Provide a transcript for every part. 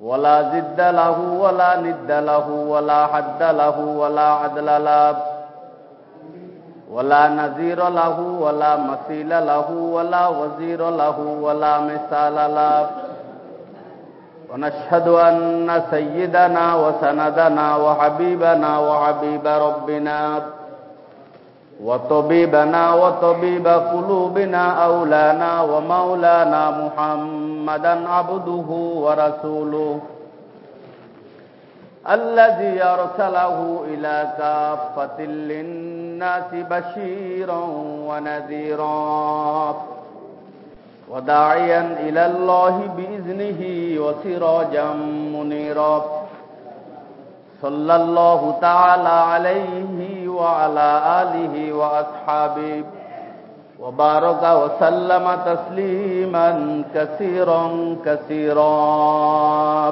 ولا زد له ولا ند له ولا حد له ولا عدل له ولا نذير له ولا مثيل له ولا وزير له ولا مثال له. ونشهد أن سيدنا وسندنا وحبيبنا وحبيب ربنا وطبيبنا وطبيب قلوبنا أولانا ومولانا محمدا عبده ورسوله الذي أرسله إلى كافة للناس بشيرا ونذيرا وداعيا إلى الله بإذنه وسراجا منيرا صلى الله تعالى عليه وعلى آله وأصحابه وبارك وسلم تسليما كثيرا كثيرا.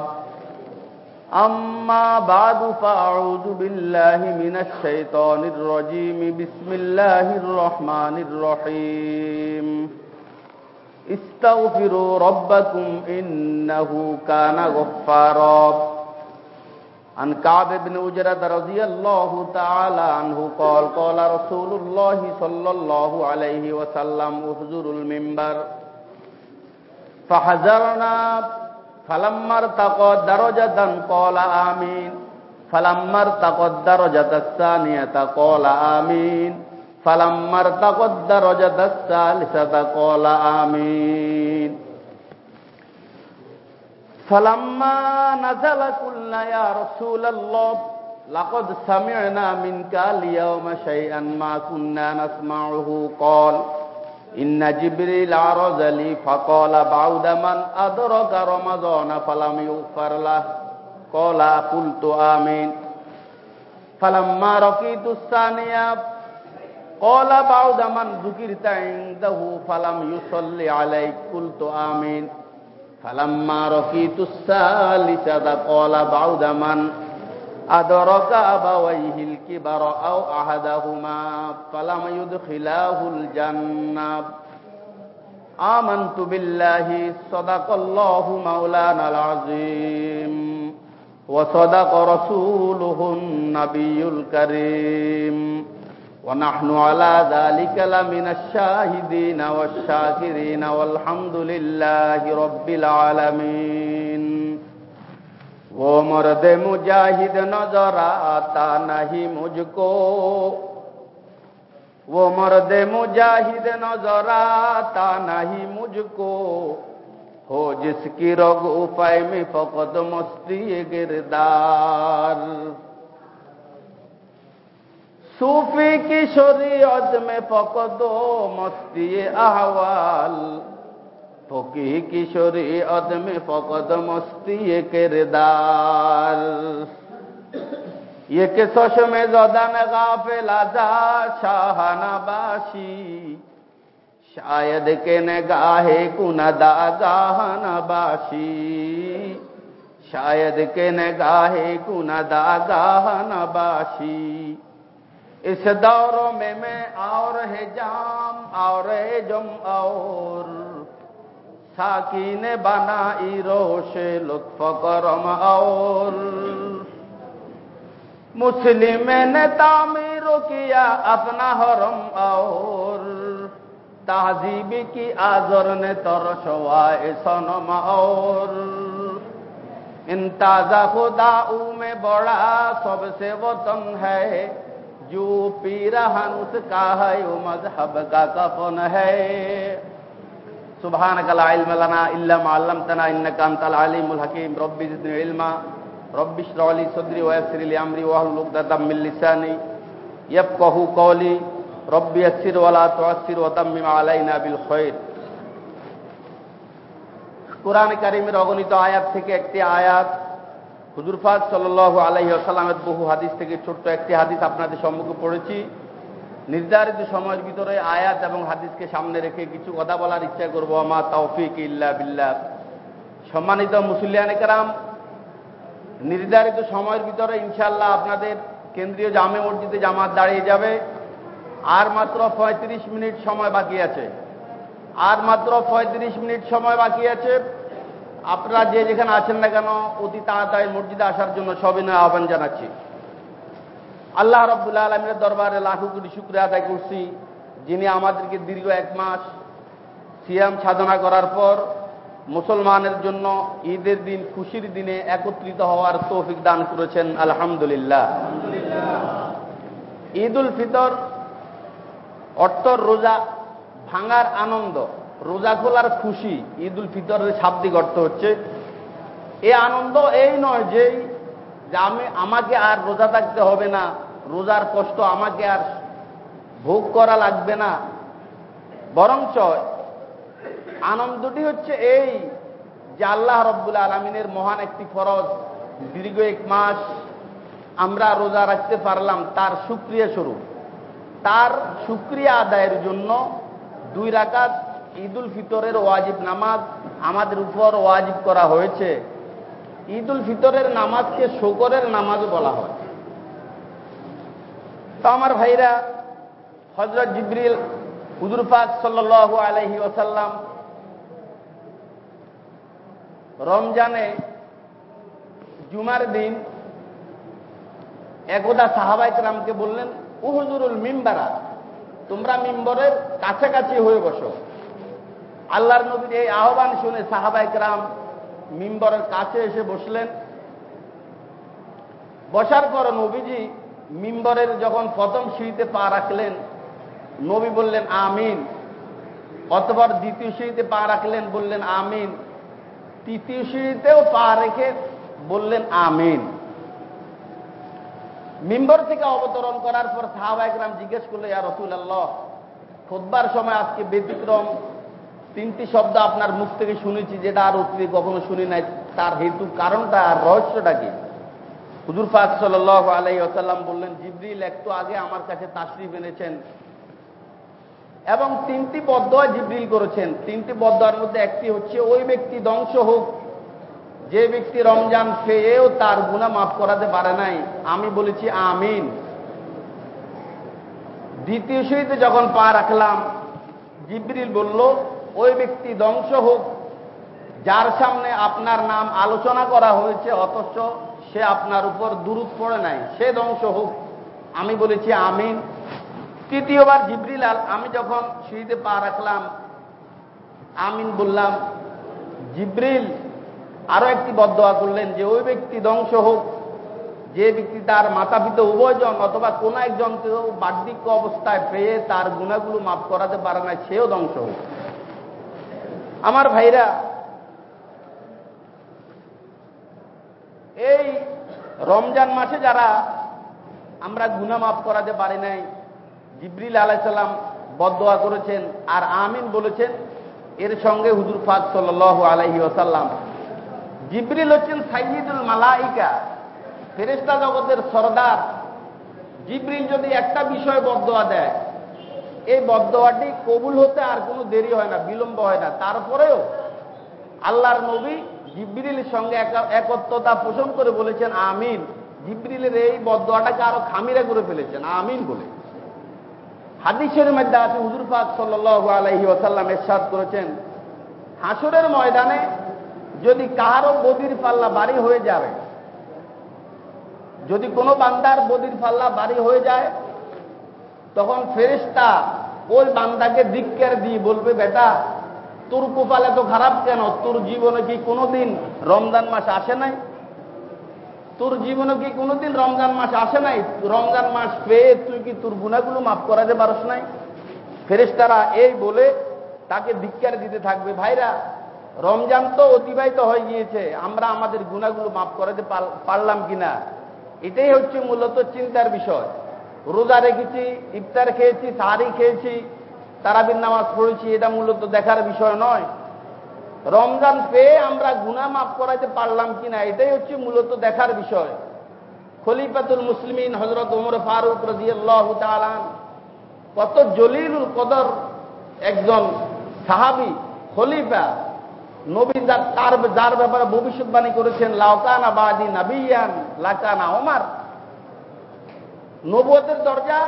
أما بعد فأعوذ بالله من الشيطان الرجيم. بسم الله الرحمن الرحيم. استغفروا ربكم إنه كان غفارا. عن كعب بن أجرة رضي الله تعالى عنه قال قال رسول الله صلى الله عليه وسلم احذروا المنبر فحذرنا فلما ارتقى درجة قال آمين فلما ارتقى الدرجة الثانية قال آمين فلما ارتقى الدرجة الثالثة قال آمين فلما نزل قلنا يا رسول الله لقد سمعنا منك اليوم شيئا ما كنا نسمعه قال إن جبريل عرض لي فقال بعد من أدرك رمضان فلم يغفر له قال قلت آمين فلما رقيت الثانية قال بعد من ذكرت عنده فلم يصلي عليك قلت آمين فلما رقيت الثالثة قال بعد من أدرك أبويه الكبر أو أحدهما فلم يدخلاه الجنة آمنت بالله صدق الله مولانا العظيم وصدق رسوله النبي الكريم ونحن على ذلك لمن الشاهدين والشاكرين والحمد لله رب العالمين وہ مرد مجاہد نظر آتا نہیں مجھ کو وہ مرد مجاہد نظر آتا نہیں مجھ کو ہو جس کی رگ افائی میں فقط مستی گردار सूफी की शरीयत में फकदो मस्ती अहवाल। फकी की शरीयत में फकद मस्ती किरदार। ये के सश में जदन गाफिल आजा, शाहाना बाशी। शायद के नगाहे कुनदा गाहना बाशी। शायद के नगाहे कुनदा गाहना बाशी। इस दौर में मैं और है जाम और है जम और साकी ने बना रोश लुत्फ करम और मुस्लिम ने तामीर किया अपना हरम और तहजीब की आजर ने तरसवाए सनम और इन ताजा खुदाऊ में बड़ा सबसे वतन है जो पीरहन उसका है वो मजहब का कफन है सुबहान कला इल्म इल्ला माल्लमतना इन्नका अंतल अलीमुल हकीम रब्बी जिदनी इल्मा रब्बी इश्रह ली सदरी व यस्सिर ली अमरी वहलुल उक़दतम मिन लिसानी यफक़हू क़ौली रब्बी यस्सिर वला तुअस्सिर व तम्मिम अलैना बिल खैर কোরআন কারিমের অগণিত আয়াত থেকে একটি আয়াত হুজুর ফাজ সাল্ল আলহি আসাল্লামের বহু হাদিস থেকে ছোট্ট একটি হাদিস আপনাদের সম্মুখে পড়েছি। নির্ধারিত সময়ের ভিতরে আয়াত এবং হাদিসকে সামনে রেখে কিছু কথা বলার ইচ্ছা করব। আমার তৌফিক ইল্লা বিল্লাহ। সম্মানিত মুসলিয়ান একরাম নির্ধারিত সময়ের ভিতরে ইনশাল্লাহ আপনাদের কেন্দ্রীয় জামে মসজিদে জামাত দাঁড়িয়ে যাবে। আর মাত্র পঁয়ত্রিশ মিনিট সময় বাকি আছে। আর মাত্র পঁয়ত্রিশ মিনিট সময় বাকি আছে। আপনারা যে যেখানে আছেন না কেন, অতি তাড়াতাড়ি মসজিদে আসার জন্য সবিনয় আহ্বান জানাচ্ছি। আল্লাহ রব্দুল্লাহ আলমের দরবারে লাখো কোটি শুক্রিয়া আদায় করছি, যিনি আমাদেরকে দীর্ঘ এক মাস সিয়াম সাধনা করার পর মুসলমানের জন্য ঈদের দিন, খুশির দিনে একত্রিত হওয়ার তৌফিক দান করেছেন, আলহামদুলিল্লাহ। ঈদ উল ফিতর অর্থ রোজা, ভাঙার আনন্দ রোজা খোলার খুশি, ঈদ উল ফিতরের শাব্দিক অর্থ হচ্ছে, এ আনন্দ এই নয় যে আমি, আমাকে আর রোজা থাকতে হবে না, রোজার কষ্ট আমাকে আর ভোগ করা লাগবে না। বরঞ্চ আনন্দটি হচ্ছে এই যে আল্লাহ রব্বুল আলমিনের মহান একটি ফরজ, দীর্ঘ এক মাস আমরা রোজা রাখতে পারলাম, তার সুক্রিয়া স্বরূপ। তার সুক্রিয়া আদায়ের জন্য দুই রাকাত ঈদুল ফিতরের ওয়াজিব নামাজ আমাদের উপর ওয়াজিব করা হয়েছে। ঈদুল ফিতরের নামাজকে শোকরের নামাজ বলা হয়। তো আমার ভাইরা হজরত জিবরিল, হুজুর পাক সাল্ল আলহি ওসাল্লাম রমজানে জুমার দিন একদা সাহাবাইকরামকে বললেন, ও হুজুরুল মিম্বারা, তোমরা মিম্বরের কাছাকাছি হয়ে বসো। আল্লাহর নবীর এই আহ্বান শুনে সাহাবাইকরাম মিম্বরের কাছে এসে বসলেন। বসার পর নবীজি মিম্বরের যখন প্রথম সিঁড়িতে পা রাখলেন, নবী বললেন, আমিন। অতবার দ্বিতীয় সিঁড়িতে পা রাখলেন, বললেন, আমিন। তৃতীয় সিঁড়িতেও পা রেখে বললেন, আমিন। মিম্বর থেকে অবতরণ করার পর সাহাবাইকরাম জিজ্ঞেস করল ইয়া রসুল আল্লাহ খোদবার সময় আজকে ব্যতিক্রম তিনটি শব্দ আপনার মুখ থেকে শুনেছি, যেটা আর অতীতে কখনো শুনি নাই। তার হেতু কারণটা আর রহস্যটা কি? হুজুর ফাক সাল আলাই আসাল্লাম বললেন, জিবরিল একটু আগে আমার কাছে তাশরিফ এনেছেন এবং তিনটি বদয়া জিবরিল করেছেন। তিনটি বদয়ার মধ্যে একটি হচ্ছে, ওই ব্যক্তি ধ্বংস হোক, যে ব্যক্তি রমজান খেয়েও তার গুণা মাফ করাতে পারে নাই। আমি বলেছি, আমিন। দ্বিতীয় সহিতে যখন পা রাখলাম, জিবরিল বলল ওই ব্যক্তি ধ্বংস হোক, যার সামনে আপনার নাম আলোচনা করা হয়েছে, অথচ সে আপনার উপর দূরত পড়ে নাই, সে ধ্বংস হোক। আমি বলেছি আমিন। তৃতীয়বার জিবরিল আল আমি যখন সিঁড়িতে পা রাখলাম, আমিন বললাম, জিব্রিল, আরও একটি বদয়া করলেন যে, ওই ব্যক্তি ধ্বংস হোক। যে ব্যক্তি তার মাতা পিতা উভয়জন অথবা কোন একজনকেও বার্ধক্য অবস্থায় পেয়ে তার গুণাগুলো মাফ করাতে পারে না, সেও ধ্বংস হোক। আমার ভাইরা, এই রমজান মাসে যারা আমরা গুনা মাফ করাতে পারি নাই, জিবরিল আলাইসাল্লাম বদোয়া করেছেন আর আমিন বলেছেন, এর সঙ্গে হুজুর ফাদ সাল আলহি ওসাল্লাম জিবরিল হচ্ছেন সাইয়দুল মালাইকা ফেরেস্তা জগতের সর্দার। জিবরিল যদি একটা বিষয় বদোয়া দেয় এই বদোয়াটি কবুল হতে আর কোনো দেরি হয় না, বিলম্ব হয় না। তারপরেও আল্লাহর নবী জিব্রিলের সঙ্গে একত্রতা পোষণ করে বলেছেন, আমিন। জিব্রিলের এই বদোয়াটাকে আরও খামিরা করে ফেলেছেন, আমিন বলে। হাদিসের মধ্যে আছে, হুজুর পাক সাল্লু আলহি ওসাল্লাম এরশাদ করেছেন হাসরের ময়দানে যদি কাহারও বদির পাল্লা বাড়ি হয়ে যাবে, যদি কোনো বান্দার বদির পাল্লা বাড়ি হয়ে যায় তখন ফেরিস্তা ওই বান্দাকে দিককের দিয়ে বলবে, বেটা, তোর কোপালে তো খারাপ কেন? তোর জীবনে কি কোনোদিন রমজান মাস আসে নাই? তোর জীবনে কি কোনোদিন রমজান মাস আসে নাই? রমজান মাস পেয়ে তুই কি তোর গুণাগুলো মাফ করাতে পারস নাই? ফেরেস্তারা এই বলে তাকে ধিক্কার দিতে থাকবে, ভাইরা, রমজান তো অতিবাহিত হয়ে গিয়েছে, আমরা আমাদের গুণাগুলো মাফ করাতে পারলাম কিনা? এটাই হচ্ছে মূলত চিন্তার বিষয়। রোজা রেখেছি, ইফতার খেয়েছি সারি খেয়েছি, তারাবির নামাজ পড়েছি, এটা মূলত দেখার বিষয় নয়। রমজান পেয়ে আমরা গুনা মাফ করাইতে পারলাম কিনা, এটাই হচ্ছে মূলত দেখার বিষয়। খলিফাতুল মুসলিমিন হজরত উমর ফারুক রাজিয়াল্লাহ তালান কত জলিলুল কদর একজন সাহাবি, খলিফা, নবী তার, যার ব্যাপারে ভবিষ্যৎবাণী করেছেন লাউকানা বাদি নাবিয়ান, লাকানা ওমার। নবুয়তের দরজা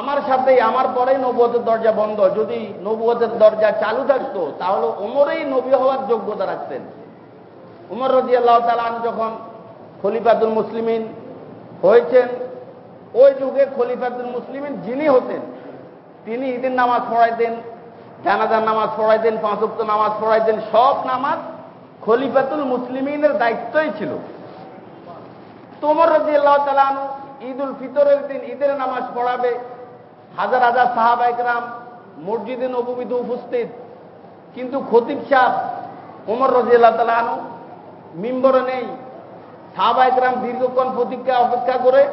আমার সাথেই, আমার পরেই নবুয়তের দরজা বন্ধ। যদি নবুয়তের দরজা চালু থাকতো, তাহলে ওমরেই নবী হওয়ার যোগ্যতা রাখতেন। উমর রাজি আল্লাহ তালান যখন খলিফাতুল মুসলিমিন হয়েছেন, ওই যুগে খলিফাতুল মুসলিমিন যিনি হতেন, তিনি ঈদের নামাজ পড়াইতেন, জানাজার নামাজ পড়াইতেন পাঁচক্ত নামাজ পড়াইতেন, সব নামাজ খলিফাতুল মুসলিমিনের দায়িত্বই ছিল। তোমর রাজি আল্লাহ তালানু ঈদ উল ফিতরের দিন ঈদের নামাজ পড়াবে। হাজার হাজার সাহাবাইকরাম মসজিদে নবীতে উপস্থিত। কিন্তু খতিব সাহ ওমর তালা তালানু মিম্বরে নেই। সাহাবাইকরাম দীর্ঘক্ষণ প্রতীক্ষা অপেক্ষা করে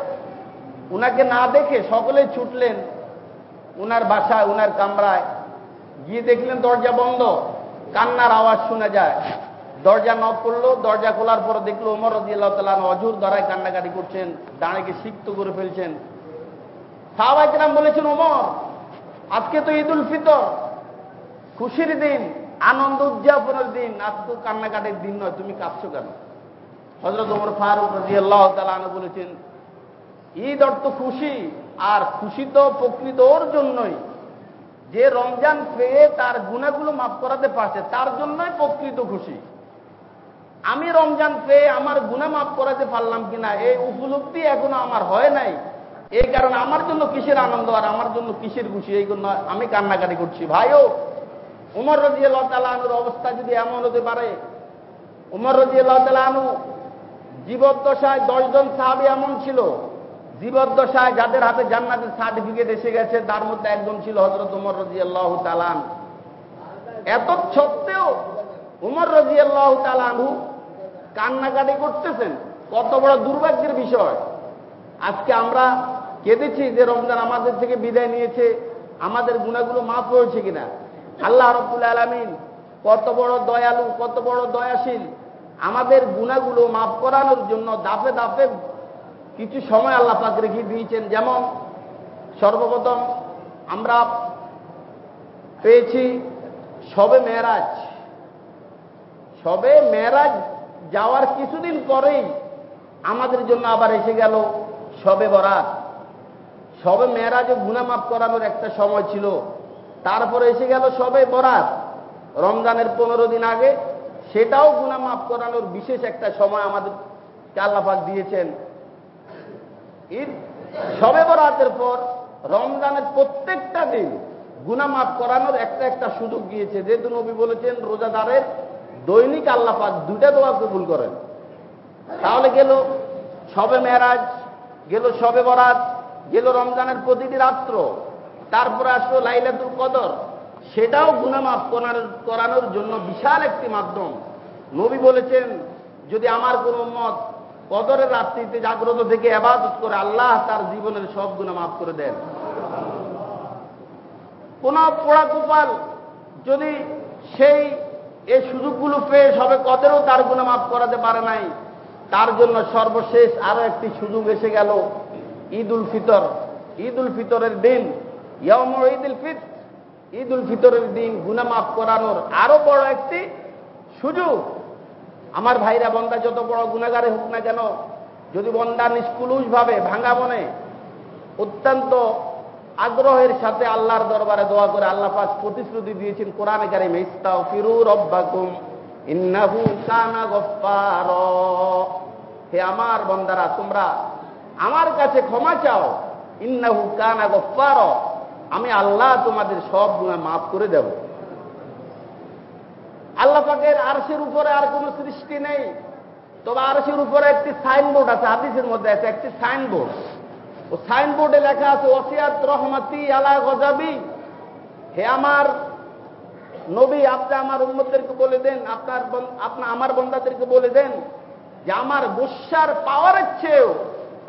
উনাকে না দেখে সকলে ছুটলেন উনার বাসায়, উনার কামরায়। গিয়ে দেখলেন দরজা বন্ধ, কান্নার আওয়াজ শোনা যায়। দরজা নক করল, দরজা খোলার পরে দেখল ওমর রাজিয়াল্লাহ তালান অজুর দ্বারায় কান্নাকাটি করছেন দাঁড়াকে সিক্ত করে ফেলছেন। সাহাবাইকরাম বলেছেন ওমর আজকে তো ঈদ উল ফিতর, খুশির দিন, আনন্দ উদযাপনের দিন, আজ তো কান্নাকাটির দিন নয়, তুমি কাঁদছো কেন? হজরত ওমর ফারুক রাজি আল্লাহ তালান বলেছেন, ঈদ অর্থ খুশি, আর খুশি তো প্রকৃত ওর জন্যই। যে রমজান পেয়ে তার গুণাগুলো মাফ করাতে পারছে, তার জন্যই প্রকৃত খুশি। আমি রমজান পেয়ে আমার গুণা মাফ করাতে পারলাম কিনা, এই উপলব্ধি এখনও আমার হয় নাই। এই কারণে আমার জন্য কিসের আনন্দ আর আমার জন্য কিসের খুশি, এই জন্য আমি কান্নাকাটি করছি। ভাইও, উমর রাজি আল্লাহ তালুর অবস্থা যদি এমন হতে পারে, উমর রাজি আল্লাহ জীবদ্দশায় দশজন সাহাবি এমন ছিল। জীবদ্দশায় যাদের হাতে জান্নাতের সার্টিফিকেট এসে গেছে, তার মধ্যে একজন ছিল হজরত উমর রাজি আল্লাহ তালান এত সত্ত্বেও উমর রাজি আল্লাহ তালানহু কান্নাকাটি করতেছেন। কত বড় দুর্ভাগ্যের বিষয়। আজকে আমরা কেঁদেছি যে রমজান আমাদের থেকে বিদায় নিয়েছে, আমাদের গুণাগুলো মাফ হয়েছে কিনা। আল্লাহ রব্বুল আলমিন কত বড় দয়ালু, কত বড় দয়াশীল। আমাদের গুণাগুলো মাফ করানোর জন্য দাফে দাফে কিছু সময় আল্লাহ পাক রেখে দিয়েছেন। যেমন সর্বপ্রথম আমরা পেয়েছি সবে মেয়েরাজ সবে মেয়েরাজ যাওয়ার কিছুদিন পরেই আমাদের জন্য আবার এসে গেল সবে বরাত। সবে মেয়েরাজে গুনামাপ করানোর একটা সময় ছিল। তারপরে এসে গেল সবে বরাত। রমজানের পনেরো দিন আগে সেটাও গুনামাপ করানোর বিশেষ একটা সময় আমাদের আল্লাপাক দিয়েছেন। ঈদ সবে বরাতের পর রমজানের প্রত্যেকটা দিন গুনামাপ করানোর একটা একটা সুযোগ দিয়েছে যেহেতু নবী বলেছেন, রোজাদারের দৈনিক আল্লাপাক দুটা দোয়া কবুল করেন। তাহলে গেল সবে মেরাজ, গেল সবে বরাত, গেল রমজানের প্রতিটি রাত্র, তারপরে আসলো লাইলাতুল কদর। সেটাও গুণামাপ করানোর জন্য বিশাল একটি মাধ্যম। নবী বলেছেন, যদি আমার কোন মত কদরের রাত্রিতে জাগ্রত থেকে আবাদত করে, আল্লাহ তার জীবনের সব গুণা মাফ করে দেন। কোন পোড়া গোপাল যদি সেই এই সুযোগগুলো পেয়ে সবে কদেরও তার গুণা মাফ করাতে পারে নাই। তার জন্য সর্বশেষ আরও একটি সুযোগ এসে গেল ঈদ উল ফিতর। ঈদ উল ফিতরের দিন ইয়ম ঈদ উল ফিত ঈদ উল ফিতরের দিন গুনা মাফ করানোর আরও বড় একটি সুযোগ। আমার ভাইরা বন্দা, যত বড় গুণাগারে হোক না কেন, যদি বন্দা নিষ্কুলুষ ভাবে ভাঙা মনে অত্যন্ত আগ্রহের সাথে আল্লাহর দরবারে দোয়া করে আল্লাহ পাক প্রতিশ্রুতি দিয়েছেন, কোরআনে কারিম ইস্তাও ফিরু রব্বাকুম, ইন্নাহু কানা হে আমার বন্দারা, তোমরা আমার কাছে ক্ষমা চাও। ইন্নাহু কানা গফফার। আমি আল্লাহ তোমাদের সব গুণা মাফ করে দেব। আল্লাহ পাকের আরশের উপরে আর কোন সৃষ্টি নেই। তবে আরশের উপরে একটি সাইনবোর্ড আছে, হাদিসের মধ্যে আছে, একটি সাইনবোর্ড। ও সাইনবোর্ডে লেখা আছে, ওসিয়াত রহমাতি আলা গজাবি। হে আমার নবী, আপনি আমার উন্মতদেরকে বলে দেন, আপনার আপনার আমার বন্দাদেরকে বলে দেন যে আমার গুসার পাওয়ারের চেয়েও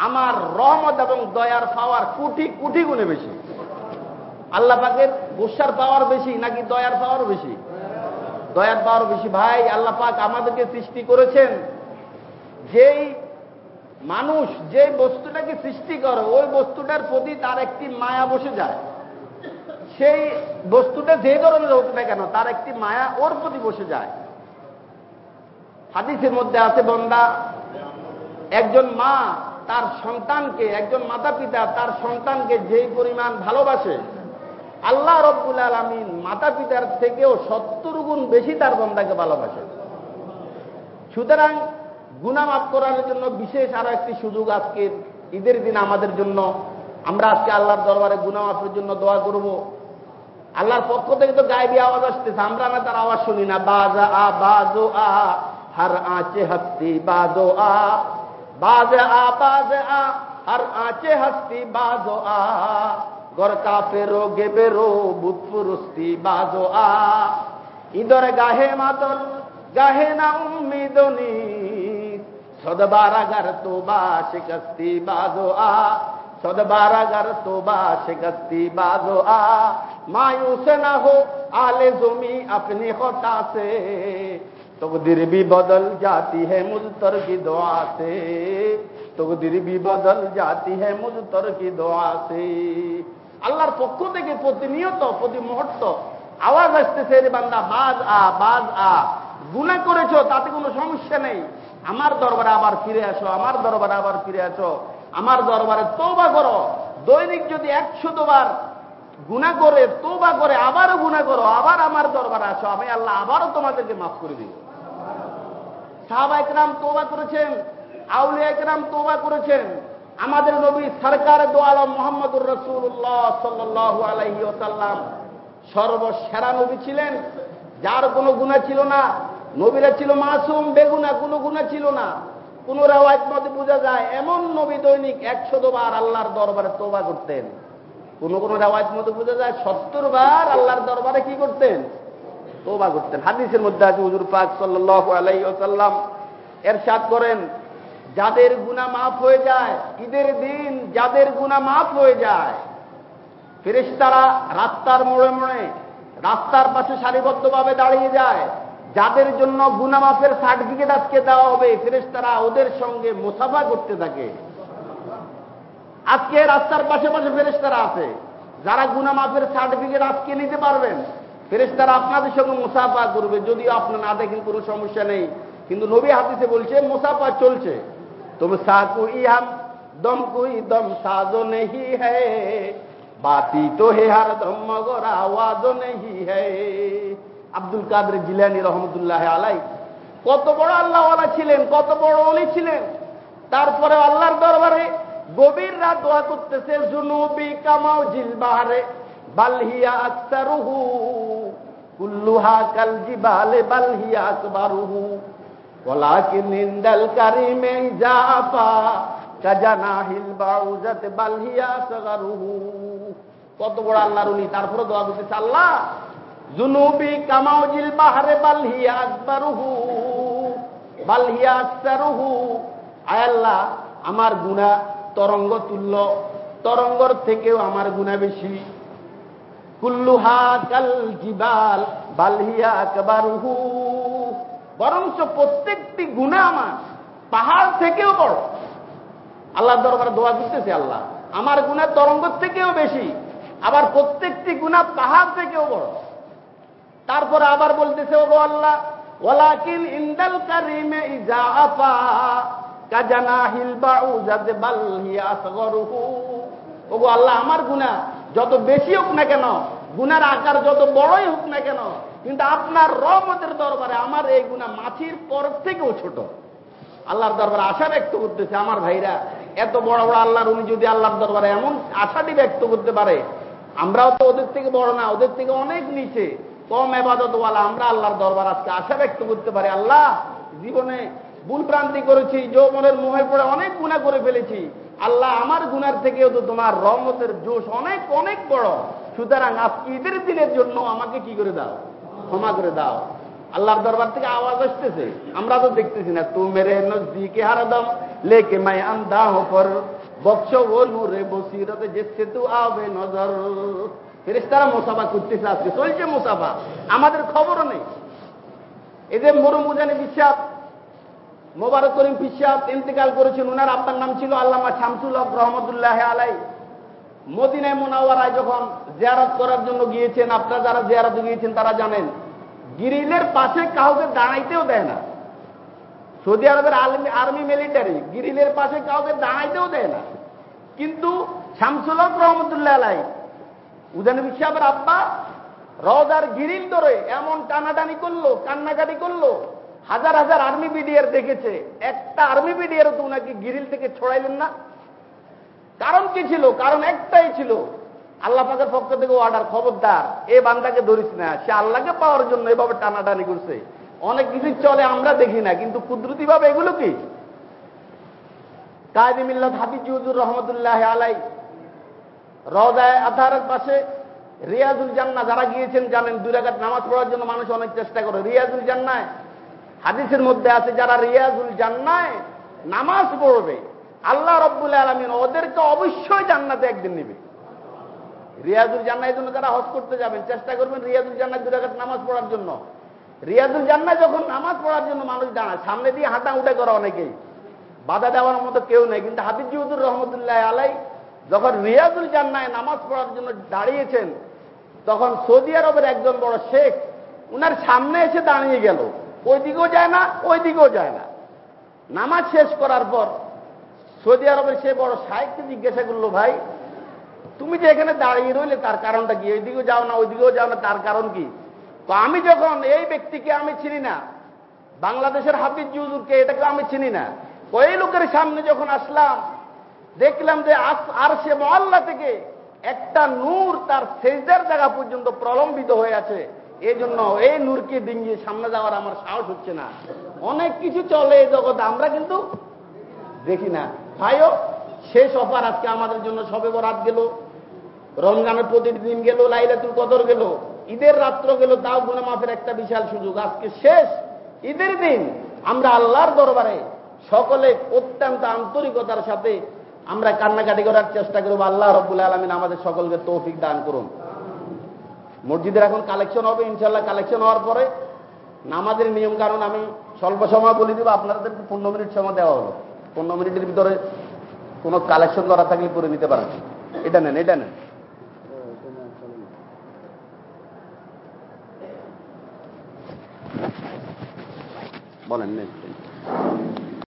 আমার রহমত এবং দয়ার পাওয়ার কুটি কুটি গুণে বেশি। আল্লাহ পাকের গুসার পাওয়ার বেশি নাকি দয়ার পাওয়ার বেশি? দয়ার পাওয়ার বেশি। ভাই, আল্লাহ পাক আমাদেরকে সৃষ্টি করেছেন যেই মানুষ যে বস্তুটাকে সৃষ্টি করে, ওই বস্তুটার প্রতি তার একটি মায়া বসে যায়। সেই বস্তুটা যে ধরনের হোক না কেন, তার একটি মায়া ওর প্রতি বসে যায়। হাদিসের মধ্যে আছে, বন্দা, একজন মা তার সন্তানকে, একজন মাতা পিতা তার সন্তানকে যেই পরিমাণ ভালোবাসে, আল্লাহ রব্বুল আলমিন মাতা পিতার থেকেও সত্তর গুণ বেশি তার বন্দাকে ভালোবাসে। সুতরাং গুণা মাফ করার জন্য বিশেষ আরও একটি সুযোগ আজকের ঈদের দিন আমাদের জন্য। আমরা আজকে আল্লাহর দরবারে গুণা মাফের জন্য দোয়া করব। আল্লাহর পক্ষ থেকে তো গায়ে আওয়াজ আসতেছে, আমরা না তার আওয়াজ শুনি না। বাজা আ, বাজো আ, হর আঁচে হস্তি, বাজো আ। বাজ আ বাজ আ, হর আঁচে হস্তি, বাজো আ। গর কাফেরো গে বেরো বুৎপুরস্তি বাজো আ। ইদর গাহে মাদর গাহে না উম্মিদনি। সদবার তো বা শিকস্তি বাদো আ। সদবার তো বা শিকস্তি বাজো আ। মায়ুস না হো আলে জমি আপনি হতা সে তকদির ভি বদল জাতি হে মুজতর কি দোয়া সে তকদির ভি বদল জাতি হে মুজতর কি দোয়া আল্লাহর পক্ষ থেকে প্রতিনিয়ত, প্রতি মুহূর্ত আওয়াজ আসতেছে রে বান্দা, বাজ আ বাজ আ। গুণা করেছ, তাতে কোনো সমস্যা নেই। আমার দরবারে আবার ফিরে আসো, আমার দরবারে আবার ফিরে আসো, আমার দরবারে তৌবা করো। দৈনিক যদি একশো বার গুণা করে তোবা করে আবারও গুণা করো, আবার আমার দরবারে আসো, আমি আল্লাহ আবারও তোমাদেরকে মাফ করে দিব। সাহাবা একরাম তোবা করেছেন, আউলিয়া একরাম তোবা করেছেন। আমাদের নবী সরকার দোয়ালম মোহাম্মদুর রসুল্লাহ সাল্লাহ আলহি সর্বসেরা নবী ছিলেন, যার কোনো গুণা ছিল না। নবীরা ছিল মাসুম, বেগুনা কোনো গুণা ছিল না। কোন রেওয়াজ মধ্যে বোঝা যায়, এমন নবী দৈনিক একশো বার আল্লাহর দরবারে তোবা করতেন। কোন কোন রেওয়াজ মধ্যে বোঝা যায় সত্তর বার আল্লাহর দরবারে কি করতেন? তোবা করতেন। হাদিসের মধ্যে আছে, হুজুর পাক সাল্লাহ আলাইসাল্লাম এর সাত করেন, যাদের গুণা মাফ হয়ে যায়, ঈদের দিন যাদের গুণা মাফ হয়ে যায়, ফেরেশতারা রাস্তার মোড়ে মোড়ে রাস্তার পাশে সারিবদ্ধভাবে দাঁড়িয়ে যায় যাদের জন্য গুণা মাফের সার্টিফিকেট আজকে দেওয়া হবে, ফেরেশতারা ওদের সঙ্গে মুসাফা করতে থাকে। আজকে রাস্তার পাশে পাশে ফেরেশতারা আছে। যারা গুনা মাফের সার্টিফিকেট আজকে নিতে পারবেন, ফেরেশতারা আপনাদের সঙ্গে মুসাফা করবে। যদিও আপনার না দেখেন, কোনো সমস্যা নেই। কিন্তু নবী হাদিসে বলছে, মুসাফা চলছে। তুমি সাকু ইহাম দম কুই দম, সাজো নেহি হ্যায় বাতি তো হে হার দম মগর আওয়াজও নেহি হ্যায় আব্দুল কাদের জিলানি রহমতুল্লাহ আলাই। কত বড় আল্লাহওয়ালা ছিলেন, কত বড় অলি ছিলেন। তারপরে আল্লাহর দরবারে গভীর রাত দোয়া করতেছে, জুনুবি কামাও জিল বাহারে বালহিয়া আকসারুহু, কুল্লুহা কাল জিবালে বালহিয়া আকবারুহু, ওয়ালাকিন ইনদাল কারিমে জাফা কাজানাহিল বাউজাত বালহিয়া সগারুহু কত বড় আল্লাহর উনি তারপরে দোয়া করতেছে, আল্লাহ জুনুবি কামাও জিল বাহারে বালহিয়া আকবারুহু, বালহিয়া আকসারুহু। আয় আল্লাহ, আমার গুনাহ তরঙ্গ তুল্য, তরঙ্গর থেকেও আমার গুণা বেশি। কুল্লুহা কাল জিবাল বালহিয়া আকবারুহু। বরঞ্চ প্রত্যেকটি গুণা আমার পাহাড় থেকেও বড়। আল্লাহ দরবারে দোয়া করতেছে আল্লাহ, আমার গুণা তরঙ্গর থেকেও বেশি, আবার প্রত্যেকটি গুণা পাহাড় থেকেও বড়। তারপরে আবার বলতেছে ও আল্লাহ, ওয়ালাকিন ইন্দাল কারিমে বাল হিয়া ওগো আল্লাহ, আমার গুনাহ যত বেশি হোক না কেন, গুনার আকার যত বড়ই হোক না কেন, কিন্তু আপনার রহমতের দরবারে আমার এই গুণা মাছির পর থেকেও ছোট। আল্লাহর দরবারে আশা ব্যক্ত করতেছে, আমার ভাইরা, এত বড় বড় আল্লাহর উনি যদি আল্লাহর দরবারে এমন আশাটি ব্যক্ত করতে পারে, আমরাও তো ওদের থেকে বড় না, ওদের থেকে অনেক নিচে। কম এবাদতওয়ালা আমরা আল্লাহর দরবার আজকে আশা ব্যক্ত করতে পারি, আল্লাহ জীবনে ভুল প্রান্তি করেছি, যৌবনের মোহে পড়ে অনেক গুণা করে ফেলেছি, আল্লাহ আমার গুনার থেকেও তো তোমার রহমতের জোশ অনেক অনেক বড়। সুতরাং আজকে ঈদের দিনের জন্য আমাকে কি করে দাও? ক্ষমা করে দাও। আল্লাহর দরবার থেকে আওয়াজ আসতেছে, আমরা তো দেখতেছি না। তু মেরে নজদিকে হারাদম লেকে মাই আন্দা পর বক্স ও নূরে বসিরতে যেসে তু আবে নজর। ফেরেশতারা মোসাফা করতেছে আজকে। চলছে মোসাফা। আমাদের খবরও নেই। এই যে মরুমুজানি বিশ্বাস মোবারক করিম পিসাব ইন্তেকাল করেছেন, উনার আব্বার নাম ছিল আল্লামা শামসুল হক রহমতুল্লাহ আলাই মদিনায় মোনাওয়ারায় যখন জিয়ারত করার জন্য গিয়েছেন, আপনারা যারা জিয়ারত গিয়েছেন তারা জানেন, গিরিলের পাশে কাউকে দাঁড়াইতেও দেয় না। সৌদি আরবের আর্মি মিলিটারি গিরিলের পাশে কাউকে দাঁড়াইতেও দেয় না। কিন্তু শামসুল হক রহমতুল্লাহ আলাই উদানবী সাহেবের আব্বা রওদার গিরিল ধরে এমন টানাটানি করল, কান্নাকাটি করল। হাজার হাজার আর্মি বিডিআর দেখেছে। একটা আর্মি বিডিআর তো উনাকে গিরিল থেকে ছড়াইলেন না। কারণ কি ছিল? কারণ একটাই ছিল। আল্লাহ পাকের পক্ষ থেকে অর্ডার খবরদার। এ বান্দাকে ধরিস না, সে আল্লাহকে পাওয়ার জন্য এভাবে টানাটানি করছে। অনেক কিছু চলে, আমরা দেখি না, কিন্তু কুদরতি ভাবে এগুলো কি? কায়দি মিল্লাত হাবিজুজুর রহমতুল্লাহ আলাই রদায় আধারের পাশে রিয়াজুল জান্না যারা গিয়েছেন জানেন, দুই নামাজ পড়ার জন্য মানুষ অনেক চেষ্টা করে। রিয়াজুল জান্নায় হাদিসের মধ্যে আছে, যারা রিয়াজুল জান্নায় নামাজ পড়বে, আল্লাহ রব্বুল আলমিন ওদেরকে অবশ্যই জান্নাতে একদিন নেবে। রিয়াজুল জান্নায় জন্য যারা হজ করতে যাবেন, চেষ্টা করবেন রিয়াজুল জান্নায় দুই নামাজ পড়ার জন্য। রিয়াজুল জান্নায় যখন নামাজ পড়ার জন্য মানুষ দাঁড়ায়, সামনে দিয়ে হাঁটা উঠে করে অনেকেই। বাধা দেওয়ার মতো কেউ নেই, কিন্তু হাবিজ জিউদুর রহমতুল্লাহ আলাই যখন রিয়াজুল জান্নায় নামাজ পড়ার জন্য দাঁড়িয়েছেন, তখন সৌদি আরবের একজন বড় শেখ, উনার সামনে এসে দাঁড়িয়ে গেল। ওই দিকেও যায় না ওই দিকেও যায় না। নামাজ শেষ করার পর সৌদি আরবের সে বড় সাহেবকে জিজ্ঞাসা করল, ভাই, তুমি যে এখানে দাঁড়িয়ে রইলে তার কারণটা কি? ওইদিকেও যাও না, ওইদিকেও যাও না, তার কারণ কি? তো আমি যখন এই ব্যক্তিকে আমি চিনি না, বাংলাদেশের হাফিজ জুজুরকে এটাকে আমি চিনি না, ওই লোকের সামনে যখন আসলাম দেখলাম যে আর সে মহল্লা থেকে একটা নূর তার সেজদার জায়গা পর্যন্ত প্রলম্বিত হয়ে আছে। এই জন্য এই নূরকে ডিঙ্গিয়ে সামনে যাওয়ার আমার সাহস হচ্ছে না। অনেক কিছু চলে এই জগতে আমরা কিন্তু দেখি না। ভাইও শেষ অফার আজকে আমাদের জন্য সবে বরাত গেল। রমজানের প্রতিদিন দিন গেল, লাইলাতুল কদর গেল। ঈদের রাত্র গেল, তাও গুনে মাফের একটা বিশাল সুযোগ। আজকে শেষ ঈদের দিন। আমরা আল্লাহর দরবারে সকলে অত্যন্ত আন্তরিকতার সাথে আমরা কান্নাকাটি করার চেষ্টা করব। আল্লাহ রব্বুল আলমিন আমাদের সকলকে তৌফিক দান করুন। মসজিদের এখন কালেকশন হবে ইনশাল্লাহ কালেকশন হওয়ার পরে নামাজের নিয়ম কারণ আমি স্বল্প সময় বলে দিব, আপনাদেরকে পনেরো মিনিট সময় দেওয়া হলো। পনেরো মিনিটের ভিতরে কোনো কালেকশন করা থাকলে করে নিতে পারেন। এটা নেন এটা নেন। বলেন, নেন।